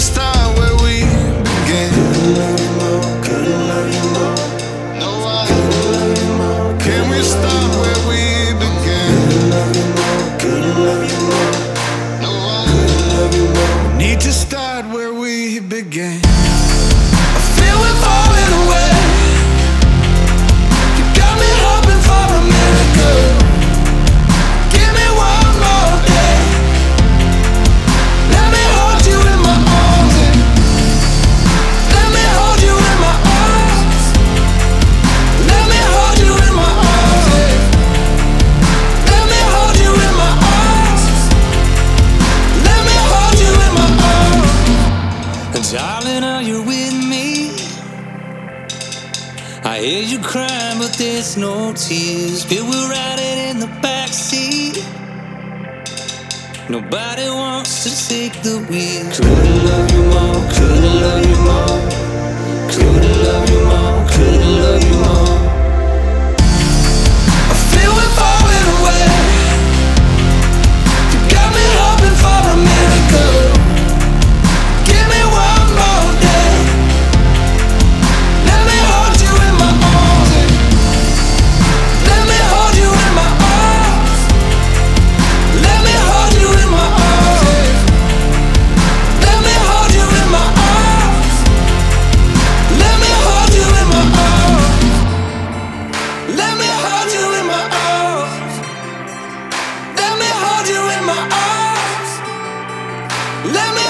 перестал I hear you crying, but there's no tears. Feel we're riding in the backseat. Nobody wants to take the wheel. Let me